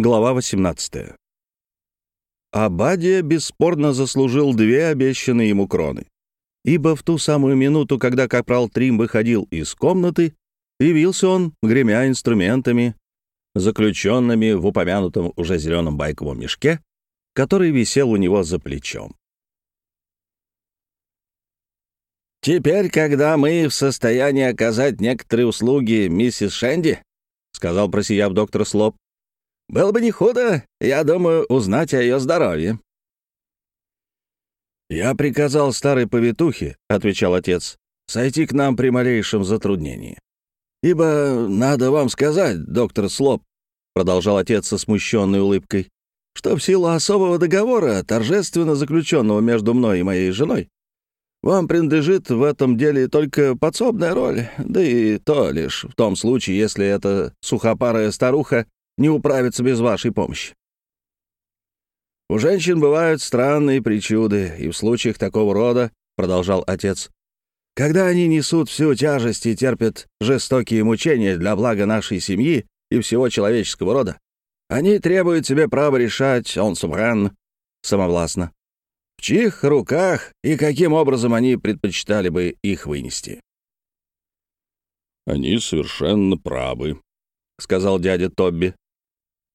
Глава 18. Абадия бесспорно заслужил две обещанные ему кроны, ибо в ту самую минуту, когда капрал Трим выходил из комнаты, явился он, гремя инструментами, заключенными в упомянутом уже зеленом байковом мешке, который висел у него за плечом. «Теперь, когда мы в состоянии оказать некоторые услуги миссис Шенди», — сказал, просияв доктор Слоп, было бы не худо, я думаю, узнать о ее здоровье». «Я приказал старой повитухе», — отвечал отец, — «сойти к нам при малейшем затруднении». «Ибо надо вам сказать, доктор Слоп», — продолжал отец со смущенной улыбкой, «что в силу особого договора, торжественно заключенного между мной и моей женой, вам принадлежит в этом деле только подсобная роль, да и то лишь в том случае, если эта сухопарая старуха не управиться без вашей помощи. У женщин бывают странные причуды, и в случаях такого рода, — продолжал отец, — когда они несут всю тяжесть и терпят жестокие мучения для блага нашей семьи и всего человеческого рода, они требуют себе права решать, он субран, самовластно, в чьих руках и каким образом они предпочитали бы их вынести. «Они совершенно правы», — сказал дядя Тобби.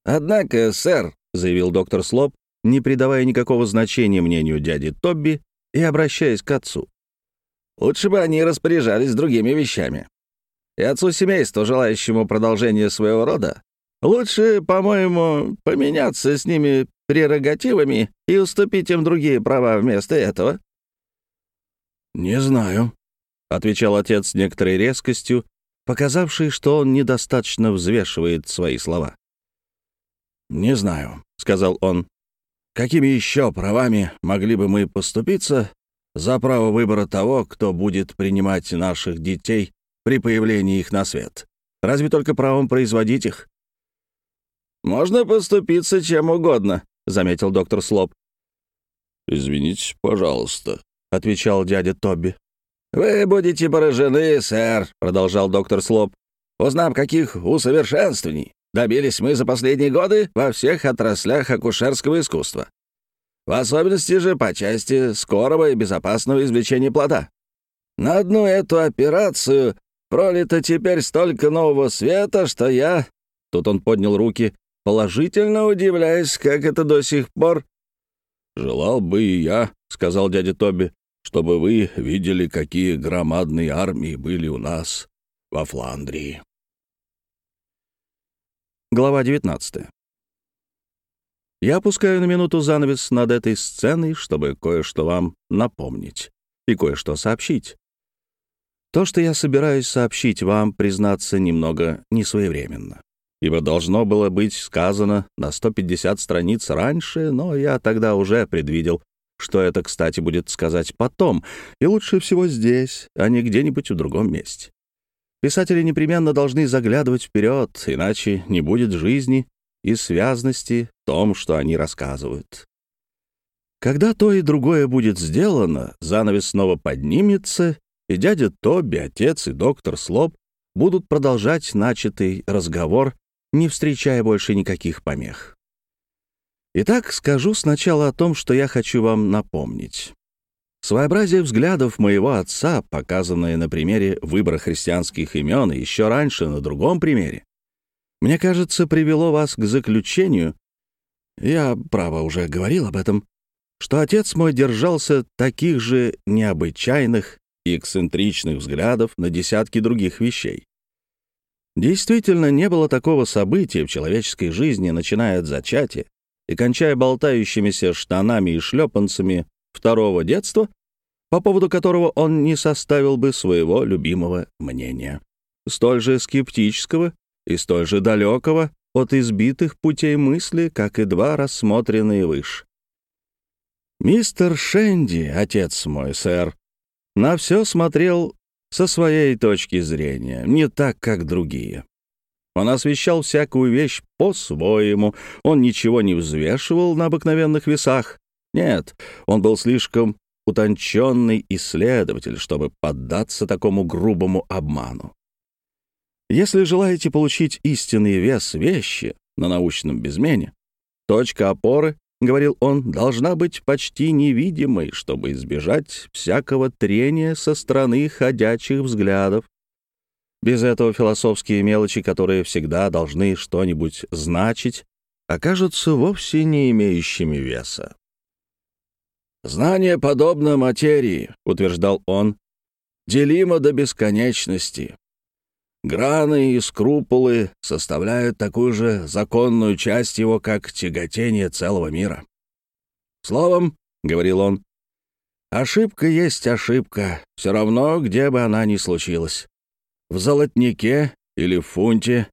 «Однако, сэр», — заявил доктор Слоп, не придавая никакого значения мнению дяди Тобби и обращаясь к отцу, «лучше бы они распоряжались другими вещами. И отцу семейства, желающему продолжения своего рода, лучше, по-моему, поменяться с ними прерогативами и уступить им другие права вместо этого». «Не знаю», — отвечал отец с некоторой резкостью, показавшей, что он недостаточно взвешивает свои слова. «Не знаю», — сказал он. «Какими еще правами могли бы мы поступиться за право выбора того, кто будет принимать наших детей при появлении их на свет? Разве только правом производить их?» «Можно поступиться чем угодно», — заметил доктор Слоп. «Извините, пожалуйста», — отвечал дядя Тоби. «Вы будете поражены, сэр», — продолжал доктор Слоп, «узнав, каких усовершенствований добились мы за последние годы во всех отраслях акушерского искусства. В особенности же по части скорого и безопасного извлечения плода. На одну эту операцию пролито теперь столько нового света, что я...» Тут он поднял руки, положительно удивляясь, как это до сих пор... «Желал бы и я», — сказал дядя Тоби, «чтобы вы видели, какие громадные армии были у нас во Фландрии». Глава 19. Я опускаю на минуту занавес над этой сценой, чтобы кое-что вам напомнить и кое-что сообщить. То, что я собираюсь сообщить вам, признаться немного несвоевременно, ибо должно было быть сказано на 150 страниц раньше, но я тогда уже предвидел, что это, кстати, будет сказать потом, и лучше всего здесь, а не где-нибудь в другом месте. Писатели непременно должны заглядывать вперед, иначе не будет жизни и связности в том, что они рассказывают. Когда то и другое будет сделано, занавес снова поднимется, и дядя Тоби, отец и доктор Слоп будут продолжать начатый разговор, не встречая больше никаких помех. Итак, скажу сначала о том, что я хочу вам напомнить. Своеобразие взглядов моего отца, показанное на примере выбора христианских имен и еще раньше на другом примере, мне кажется, привело вас к заключению, я, право, уже говорил об этом, что отец мой держался таких же необычайных и эксцентричных взглядов на десятки других вещей. Действительно, не было такого события в человеческой жизни, начиная от зачатия и кончая болтающимися штанами и шлепанцами второго детства, по поводу которого он не составил бы своего любимого мнения. Столь же скептического и столь же далекого от избитых путей мысли, как и два рассмотренные выше. Мистер Шенди, отец мой, сэр, на все смотрел со своей точки зрения, не так, как другие. Он освещал всякую вещь по-своему, он ничего не взвешивал на обыкновенных весах, нет, он был слишком утонченный исследователь, чтобы поддаться такому грубому обману. Если желаете получить истинный вес вещи, на научном безмене. Точка опоры, — говорил он, — должна быть почти невидимой, чтобы избежать всякого трения со стороны ходячих взглядов. Без этого философские мелочи, которые всегда должны что-нибудь значить, окажутся вовсе не имеющими веса. «Знание подобно материи», — утверждал он, — «делимо до бесконечности. Граны и скрупулы составляют такую же законную часть его, как тяготение целого мира. Словом, — говорил он, — ошибка есть ошибка, все равно, где бы она ни случилась. В золотнике или в фунте.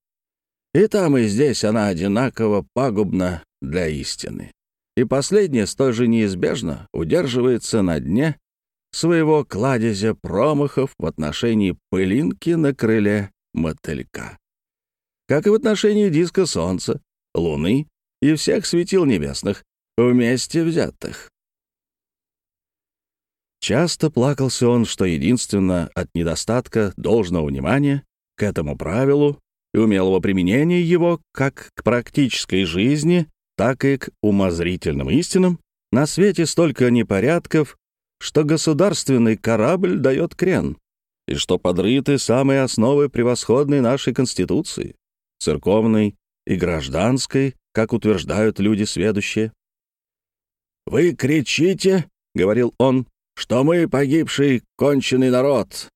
И там, и здесь она одинаково пагубна для истины. И последняя столь же неизбежно удерживается на дне своего кладезя промахов в отношении пылинки на крыле мотылька. Как и в отношении диска Солнца, Луны и всех светил небесных, вместе взятых. Часто плакался он, что единственно от недостатка должного внимания к этому правилу и умелого применения его как к практической жизни, так и к умозрительным истинам, на свете столько непорядков, что государственный корабль дает крен, и что подрыты самые основы превосходной нашей Конституции, церковной и гражданской, как утверждают люди сведущие. «Вы кричите, — говорил он, — что мы погибший конченый народ.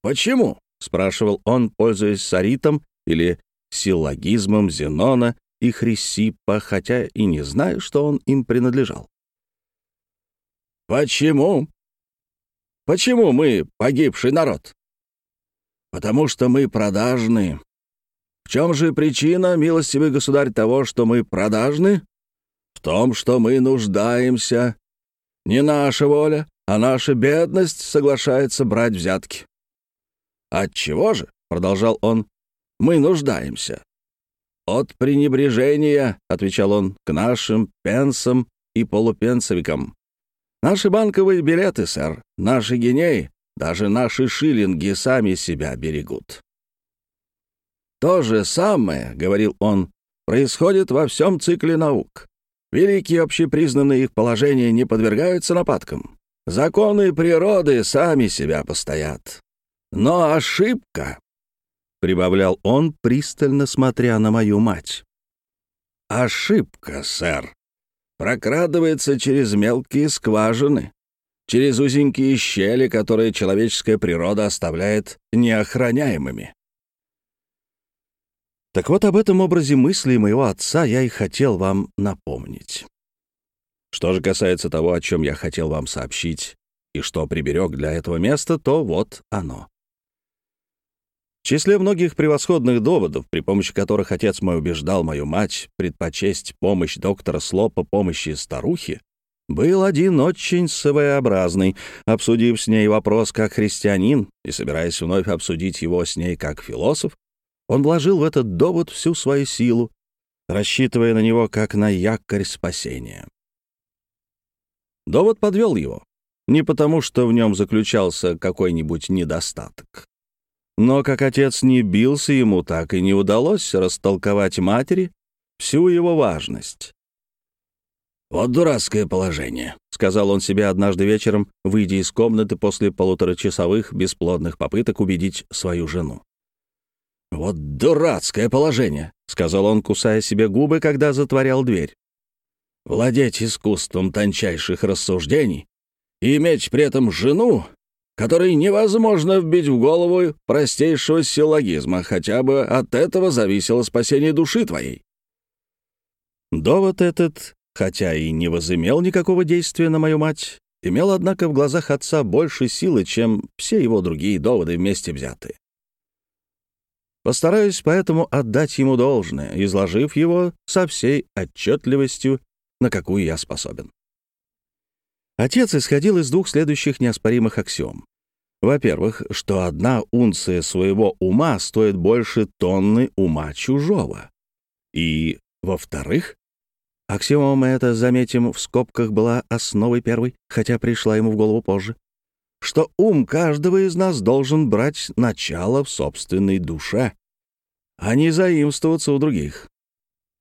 Почему?» — спрашивал он, пользуясь саритом или силлогизмом Зенона и Хрисиппа, хотя и не зная, что он им принадлежал. «Почему?» Почему мы погибший народ? Потому что мы продажны. В чем же причина, милостивый государь, того, что мы продажны? В том, что мы нуждаемся. Не наша воля, а наша бедность соглашается брать взятки. От чего же, продолжал он, мы нуждаемся? От пренебрежения, отвечал он, к нашим пенсам и полупенсовикам. Наши банковые билеты, сэр, наши гинеи, даже наши шиллинги сами себя берегут. То же самое, — говорил он, — происходит во всем цикле наук. Великие общепризнанные их положения не подвергаются нападкам. Законы природы сами себя постоят. Но ошибка, — прибавлял он, пристально смотря на мою мать. Ошибка, сэр, прокрадывается через мелкие скважины, через узенькие щели, которые человеческая природа оставляет неохраняемыми. Так вот об этом образе мысли моего отца я и хотел вам напомнить. Что же касается того, о чем я хотел вам сообщить, и что приберег для этого места, то вот оно. В числе многих превосходных доводов, при помощи которых отец мой убеждал мою мать предпочесть помощь доктора Слопа помощи старухи, был один очень своеобразный. Обсудив с ней вопрос как христианин и собираясь вновь обсудить его с ней как философ, он вложил в этот довод всю свою силу, рассчитывая на него как на якорь спасения. Довод подвел его. Не потому, что в нем заключался какой-нибудь недостаток. Но как отец не бился ему, так и не удалось растолковать матери всю его важность. «Вот дурацкое положение», — сказал он себе однажды вечером, выйдя из комнаты после полуторачасовых бесплодных попыток убедить свою жену. «Вот дурацкое положение», — сказал он, кусая себе губы, когда затворял дверь. «Владеть искусством тончайших рассуждений и иметь при этом жену, который невозможно вбить в голову простейшего силлогизма, хотя бы от этого зависело спасение души твоей. Довод этот, хотя и не возымел никакого действия на мою мать, имел, однако, в глазах отца больше силы, чем все его другие доводы вместе взятые. Постараюсь поэтому отдать ему должное, изложив его со всей отчетливостью, на какую я способен. Отец исходил из двух следующих неоспоримых аксиом. Во-первых, что одна унция своего ума стоит больше тонны ума чужого. И, во-вторых, аксиома эта, заметим, в скобках была основой первой, хотя пришла ему в голову позже, что ум каждого из нас должен брать начало в собственной душе, а не заимствоваться у других.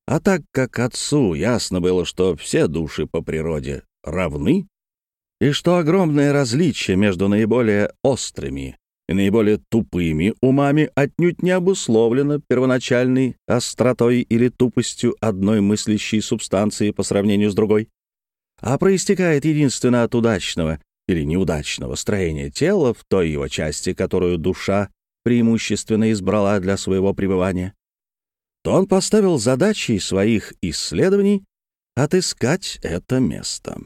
А так как отцу ясно было, что все души по природе равны, и что огромное различие между наиболее острыми и наиболее тупыми умами отнюдь не обусловлено первоначальной остротой или тупостью одной мыслящей субстанции по сравнению с другой, а проистекает единственно от удачного или неудачного строения тела в той его части, которую душа преимущественно избрала для своего пребывания, то он поставил задачей своих исследований отыскать это место.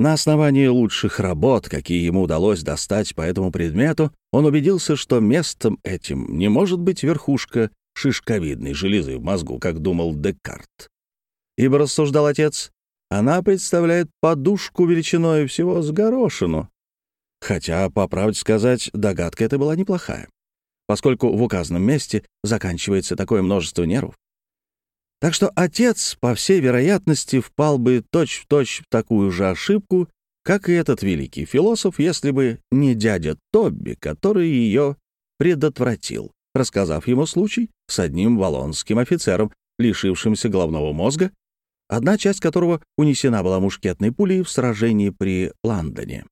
На основании лучших работ, какие ему удалось достать по этому предмету, он убедился, что местом этим не может быть верхушка шишковидной железы в мозгу, как думал Декарт. Ибо, рассуждал отец, она представляет подушку величиной всего с горошину. Хотя, по правде сказать, догадка эта была неплохая, поскольку в указанном месте заканчивается такое множество нервов. Так что отец, по всей вероятности, впал бы точь-в-точь точь в такую же ошибку, как и этот великий философ, если бы не дядя Тобби, который ее предотвратил, рассказав ему случай с одним валонским офицером, лишившимся головного мозга, одна часть которого унесена была мушкетной пулей в сражении при Лондоне,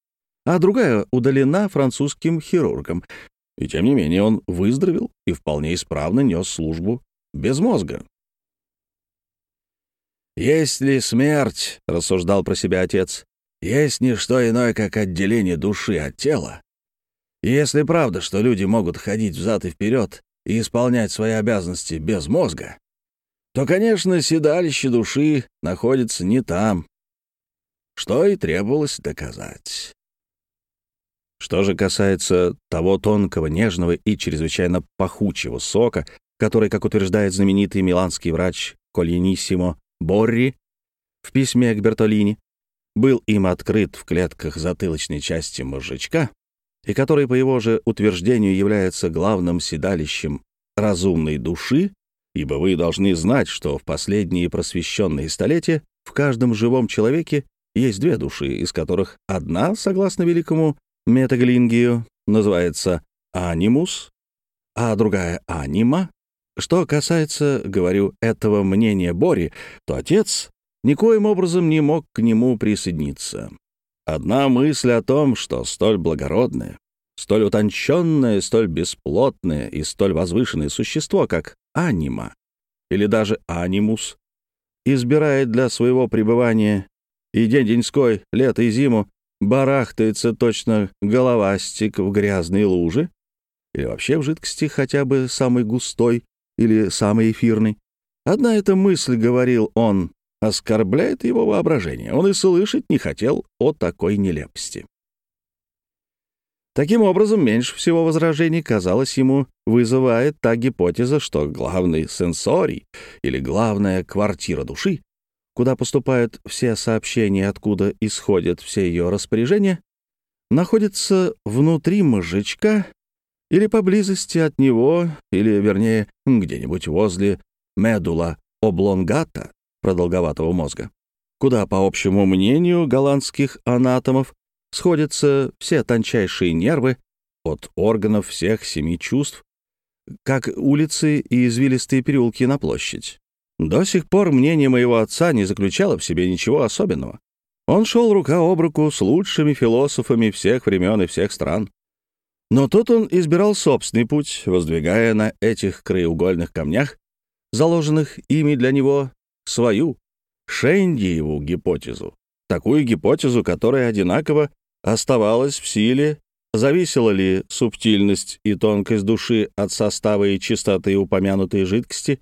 а другая удалена французским хирургом. И тем не менее он выздоровел и вполне исправно нес службу без мозга. «Есть ли смерть?» — рассуждал про себя отец. «Есть не что иное, как отделение души от тела. Если правда, что люди могут ходить взад и вперед и исполнять свои обязанности без мозга, то, конечно, седалище души находится не там, что и требовалось доказать. Что же касается того тонкого, нежного и чрезвычайно пахучего сока, который, как утверждает знаменитый миланский врач Кольениссимо Борри в письме к Бертолини, был им открыт в клетках затылочной части мозжечка, и который, по его же утверждению, является главным седалищем разумной души, ибо вы должны знать, что в последние просвещенные столетия в каждом живом человеке есть две души, из которых одна, согласно великому Метаглингию, называется анимус, а другая анима. Что касается, говорю, этого мнения Бори, то отец никоим образом не мог к нему присоединиться. Одна мысль о том, что столь благородное, столь утонченное, столь бесплотное и столь возвышенное существо, как анима или даже анимус, избирает для своего пребывания и день-деньской, лето и зиму, барахтается точно головастик в грязной луже или вообще в жидкости хотя бы самой густой или самой эфирной. Одна эта мысль, говорил он, оскорбляет его воображение. Он и слышать не хотел о такой нелепости. Таким образом, меньше всего возражений, казалось ему, вызывает та гипотеза, что главный сенсорий или главная квартира души, куда поступают все сообщения, откуда исходят все ее распоряжения, находится внутри мозжечка или поблизости от него, или, вернее, где-нибудь возле медула облонгата, продолговатого мозга, куда, по общему мнению голландских анатомов, сходятся все тончайшие нервы от органов всех семи чувств, как улицы и извилистые переулки на площадь. До сих пор мнение моего отца не заключало в себе ничего особенного. Он шел рука об руку с лучшими философами всех времен и всех стран. Но тут он избирал собственный путь, воздвигая на этих краеугольных камнях, заложенных ими для него, свою, Шендиеву гипотезу. Такую гипотезу, которая одинаково оставалась в силе, зависела ли субтильность и тонкость души от состава и чистоты упомянутой жидкости,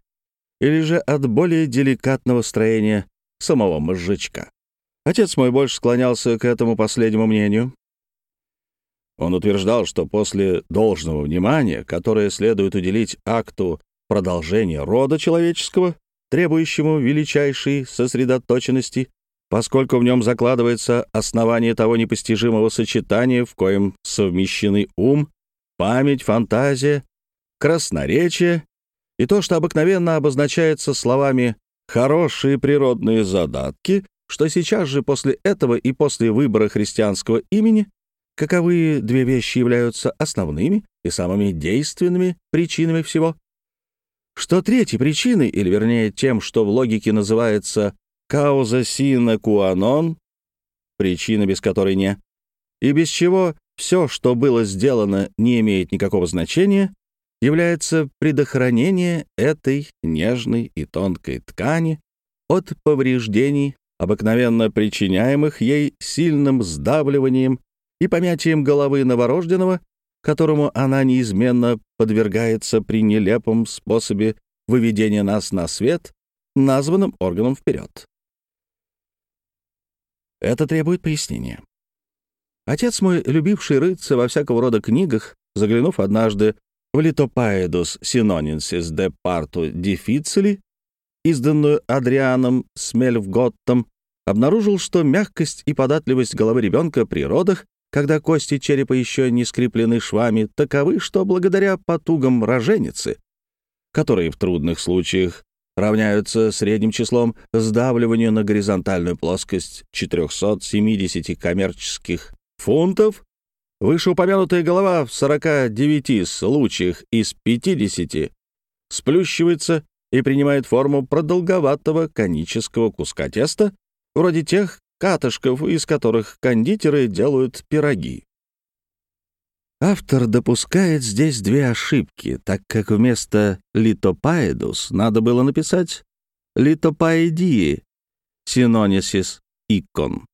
или же от более деликатного строения самого мозжечка. Отец мой больше склонялся к этому последнему мнению. Он утверждал, что после должного внимания, которое следует уделить акту продолжения рода человеческого, требующему величайшей сосредоточенности, поскольку в нем закладывается основание того непостижимого сочетания, в коем совмещены ум, память, фантазия, красноречие и то, что обыкновенно обозначается словами «хорошие природные задатки», что сейчас же после этого и после выбора христианского имени каковые две вещи являются основными и самыми действенными причинами всего, что третьей причиной, или вернее тем, что в логике называется «кауза сина куанон», причина, без которой не, и без чего все, что было сделано, не имеет никакого значения, является предохранение этой нежной и тонкой ткани от повреждений, обыкновенно причиняемых ей сильным сдавливанием и помятием головы новорожденного, которому она неизменно подвергается при нелепом способе выведения нас на свет, названным органом вперед. Это требует пояснения. Отец мой, любивший рыться во всякого рода книгах, заглянув однажды в Литопаедус Синонинсис де Парту Дефицили, изданную Адрианом Смельфготтом, обнаружил, что мягкость и податливость головы ребенка при родах, когда кости черепа еще не скреплены швами, таковы, что благодаря потугам роженицы, которые в трудных случаях равняются средним числом сдавливанию на горизонтальную плоскость 470 коммерческих фунтов, вышеупомянутая голова в 49 случаях из 50 сплющивается и принимает форму продолговатого конического куска теста, вроде тех катышков, из которых кондитеры делают пироги. Автор допускает здесь две ошибки, так как вместо «литопаэдус» надо было написать «литопаэдии» синонисис икон.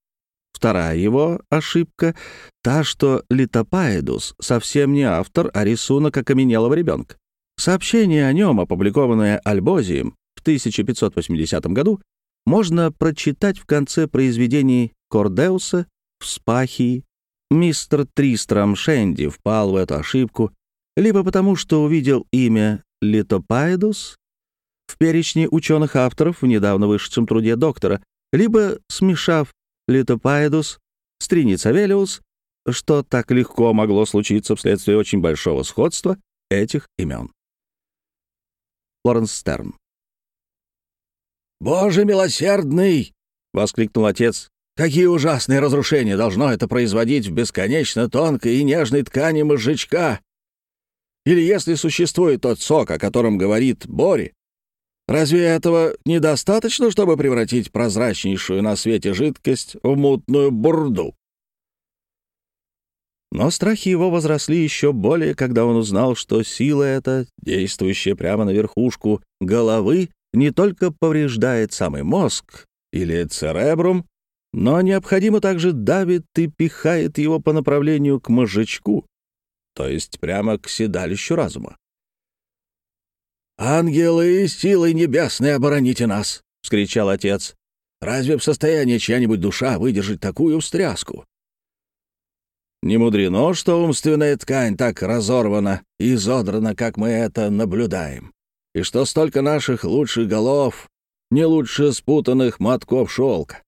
Вторая его ошибка — та, что Литопаэдус совсем не автор, а рисунок окаменелого ребенка. Сообщение о нем, опубликованное Альбозием в 1580 году, можно прочитать в конце произведений Кордеуса в Спахии. Мистер Тристрам Шенди впал в эту ошибку либо потому, что увидел имя Литопаэдус в перечне ученых-авторов в недавно вышедшем труде доктора, либо смешав Литопаэдус, Стриниц Авелиус, что так легко могло случиться вследствие очень большого сходства этих имен. Лоренс Стерн. «Боже милосердный!» — воскликнул отец. «Какие ужасные разрушения должно это производить в бесконечно тонкой и нежной ткани мозжечка! Или если существует тот сок, о котором говорит Бори, Разве этого недостаточно, чтобы превратить прозрачнейшую на свете жидкость в мутную бурду? Но страхи его возросли еще более, когда он узнал, что сила эта, действующая прямо на верхушку головы, не только повреждает самый мозг или церебрум, но необходимо также давит и пихает его по направлению к мозжечку, то есть прямо к седалищу разума. «Ангелы и силы небесные, обороните нас!» — вскричал отец. «Разве в состоянии чья-нибудь душа выдержать такую встряску?» Не мудрено, что умственная ткань так разорвана и изодрана, как мы это наблюдаем, и что столько наших лучших голов не лучше спутанных мотков шелка.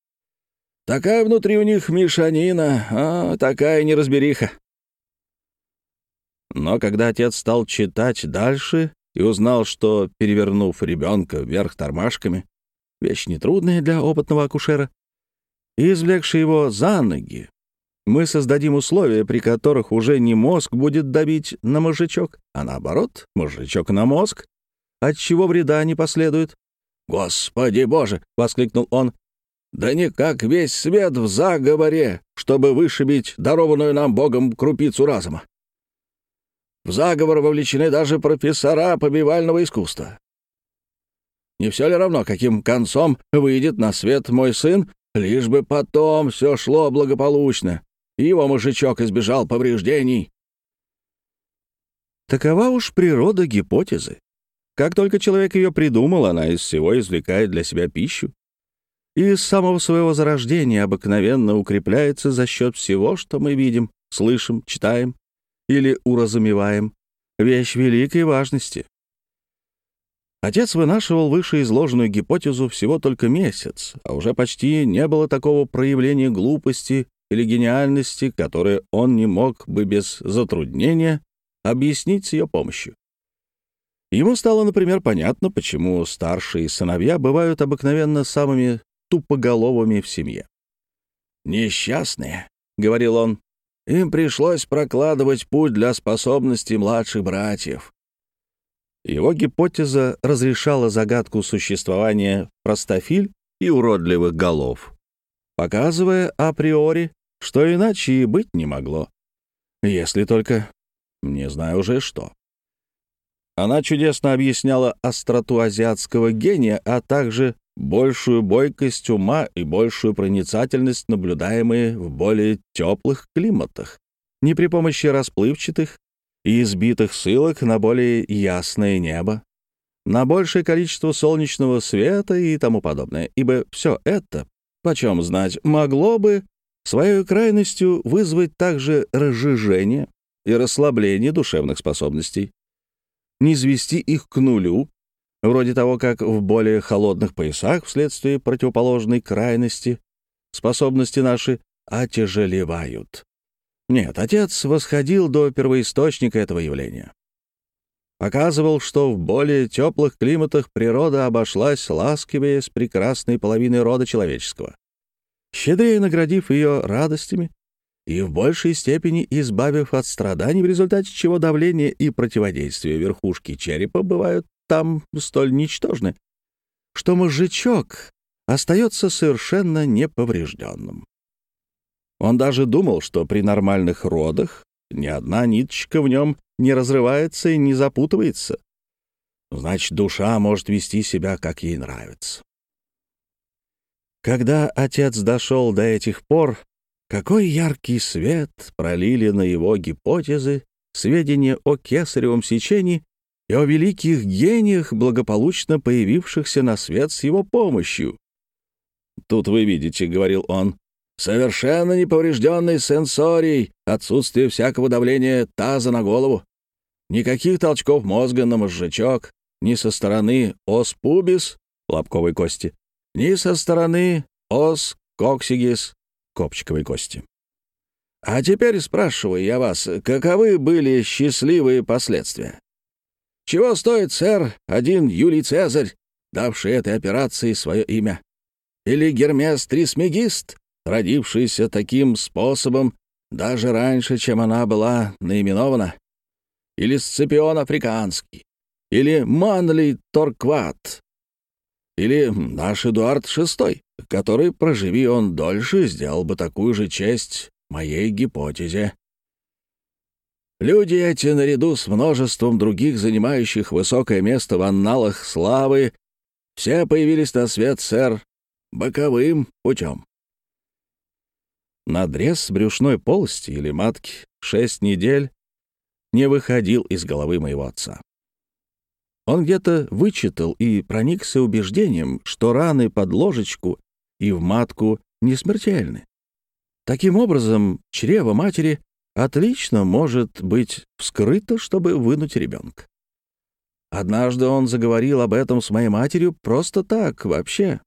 Такая внутри у них мешанина, а такая неразбериха. Но когда отец стал читать дальше, и узнал, что, перевернув ребенка вверх тормашками, вещь нетрудная для опытного акушера, и извлекши его за ноги, мы создадим условия, при которых уже не мозг будет давить на мозжечок, а наоборот, мозжечок на мозг, от чего вреда не последует. «Господи Боже!» — воскликнул он. «Да никак весь свет в заговоре, чтобы вышибить дарованную нам Богом крупицу разума. В заговор вовлечены даже профессора побивального искусства. Не все ли равно, каким концом выйдет на свет мой сын, лишь бы потом все шло благополучно, и его мужичок избежал повреждений? Такова уж природа гипотезы. Как только человек ее придумал, она из всего извлекает для себя пищу. И с самого своего зарождения обыкновенно укрепляется за счет всего, что мы видим, слышим, читаем или уразумеваем. Вещь великой важности. Отец вынашивал вышеизложенную гипотезу всего только месяц, а уже почти не было такого проявления глупости или гениальности, которое он не мог бы без затруднения объяснить с ее помощью. Ему стало, например, понятно, почему старшие сыновья бывают обыкновенно самыми тупоголовыми в семье. «Несчастные», — говорил он, им пришлось прокладывать путь для способностей младших братьев. Его гипотеза разрешала загадку существования простофиль и уродливых голов, показывая априори, что иначе и быть не могло. Если только... не знаю уже что. Она чудесно объясняла остроту азиатского гения, а также большую бойкость ума и большую проницательность, наблюдаемые в более теплых климатах, не при помощи расплывчатых и избитых ссылок на более ясное небо, на большее количество солнечного света и тому подобное, ибо все это, почем знать, могло бы своей крайностью вызвать также разжижение и расслабление душевных способностей, не свести их к нулю, вроде того, как в более холодных поясах вследствие противоположной крайности способности наши отяжелевают. Нет, отец восходил до первоисточника этого явления. Показывал, что в более теплых климатах природа обошлась ласкивее с прекрасной половиной рода человеческого, щедрее наградив ее радостями и в большей степени избавив от страданий, в результате чего давление и противодействие верхушки черепа бывают там столь ничтожны, что мозжечок остается совершенно неповрежденным. Он даже думал, что при нормальных родах ни одна ниточка в нем не разрывается и не запутывается. Значит, душа может вести себя, как ей нравится. Когда отец дошел до этих пор, какой яркий свет пролили на его гипотезы сведения о кесаревом сечении и о великих гениях, благополучно появившихся на свет с его помощью. «Тут вы видите», — говорил он, — «совершенно неповрежденный сенсорий, отсутствие всякого давления таза на голову, никаких толчков мозга на мозжечок, ни со стороны ос пубис, лобковой кости, ни со стороны ос коксигис, копчиковой кости. А теперь спрашиваю я вас, каковы были счастливые последствия? Чего стоит, сэр, один Юлий Цезарь, давший этой операции свое имя? Или Гермес Трисмегист, родившийся таким способом даже раньше, чем она была наименована? Или Сципион Африканский? Или Манли Торкват? Или наш Эдуард VI, который, проживи он дольше, сделал бы такую же честь моей гипотезе? Люди эти, наряду с множеством других, занимающих высокое место в анналах славы, все появились на свет, сэр, боковым путем. Надрез брюшной полости или матки шесть недель не выходил из головы моего отца. Он где-то вычитал и проникся убеждением, что раны под ложечку и в матку не смертельны. Таким образом, чрево матери отлично может быть вскрыто, чтобы вынуть ребенка. Однажды он заговорил об этом с моей матерью просто так, вообще.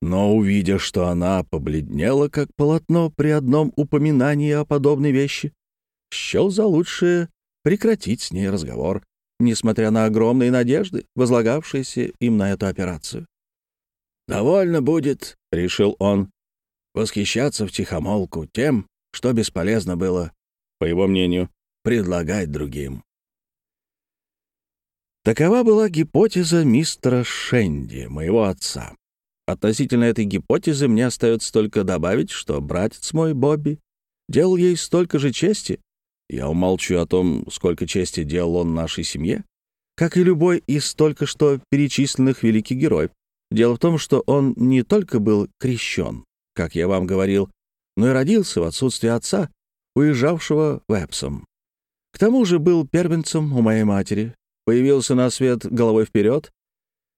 Но, увидя, что она побледнела, как полотно при одном упоминании о подобной вещи, счел за лучшее прекратить с ней разговор, несмотря на огромные надежды, возлагавшиеся им на эту операцию. «Довольно будет», — решил он, — «восхищаться втихомолку тем, что бесполезно было по его мнению, предлагать другим. Такова была гипотеза мистера Шенди, моего отца. Относительно этой гипотезы мне остается только добавить, что братец мой, Бобби, делал ей столько же чести, я умолчу о том, сколько чести делал он нашей семье, как и любой из только что перечисленных великих героев. Дело в том, что он не только был крещен, как я вам говорил, но и родился в отсутствие отца уезжавшего в Эпсом. К тому же был первенцем у моей матери, появился на свет головой вперед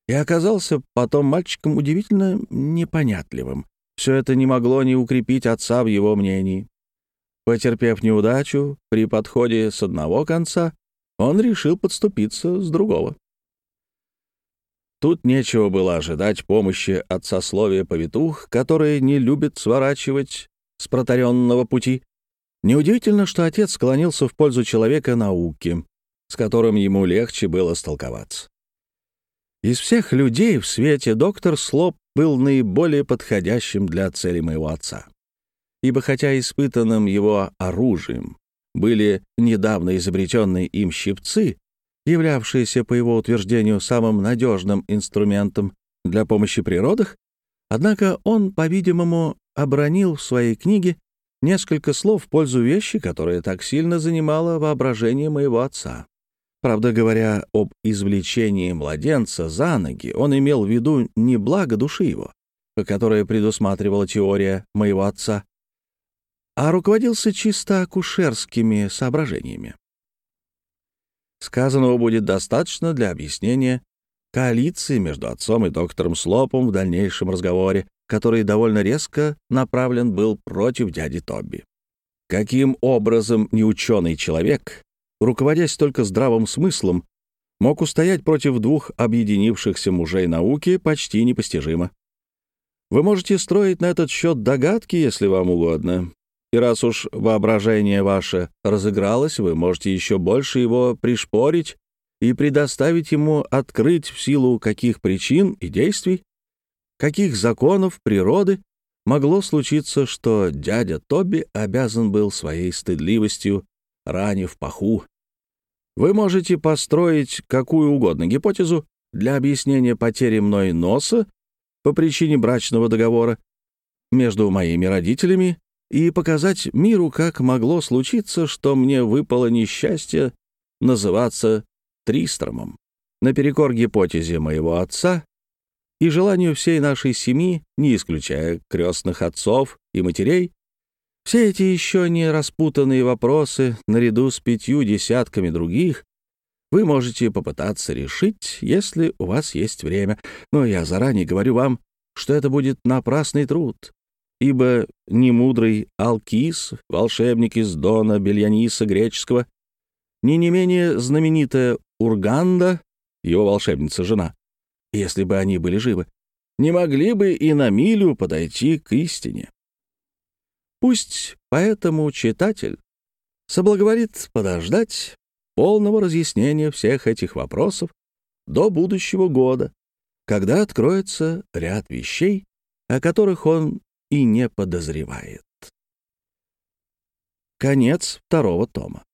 и оказался потом мальчиком удивительно непонятливым. Все это не могло не укрепить отца в его мнении. Потерпев неудачу при подходе с одного конца, он решил подступиться с другого. Тут нечего было ожидать помощи от сословия повитух, которые не любят сворачивать с протаренного пути, Неудивительно, что отец склонился в пользу человека науки, с которым ему легче было столковаться. Из всех людей в свете доктор Слоп был наиболее подходящим для цели моего отца. Ибо хотя испытанным его оружием были недавно изобретенные им щипцы, являвшееся, по его утверждению, самым надежным инструментом для помощи при родах, однако он, по-видимому, обронил в своей книге несколько слов в пользу вещи, которая так сильно занимала воображение моего отца. Правда, говоря об извлечении младенца за ноги, он имел в виду не благо души его, которое предусматривала теория моего отца, а руководился чисто акушерскими соображениями. Сказанного будет достаточно для объяснения коалиции между отцом и доктором Слопом в дальнейшем разговоре, который довольно резко направлен был против дяди Тобби. Каким образом неученый человек, руководясь только здравым смыслом, мог устоять против двух объединившихся мужей науки, почти непостижимо. Вы можете строить на этот счет догадки, если вам угодно. И раз уж воображение ваше разыгралось, вы можете еще больше его пришпорить и предоставить ему открыть в силу каких причин и действий, каких законов природы могло случиться, что дядя Тоби обязан был своей стыдливостью, ранив паху. Вы можете построить какую угодно гипотезу для объяснения потери мной носа по причине брачного договора между моими родителями и показать миру, как могло случиться, что мне выпало несчастье называться Тристромом. Наперекор гипотезе моего отца и желанию всей нашей семьи, не исключая крестных отцов и матерей, все эти еще не распутанные вопросы, наряду с пятью десятками других, вы можете попытаться решить, если у вас есть время. Но я заранее говорю вам, что это будет напрасный труд, ибо немудрый Алкис, волшебник из Дона Бельяниса греческого, ни не менее знаменитая Урганда, его волшебница-жена, если бы они были живы, не могли бы и на милю подойти к истине. Пусть поэтому читатель соблаговорит подождать полного разъяснения всех этих вопросов до будущего года, когда откроется ряд вещей, о которых он и не подозревает. Конец второго тома.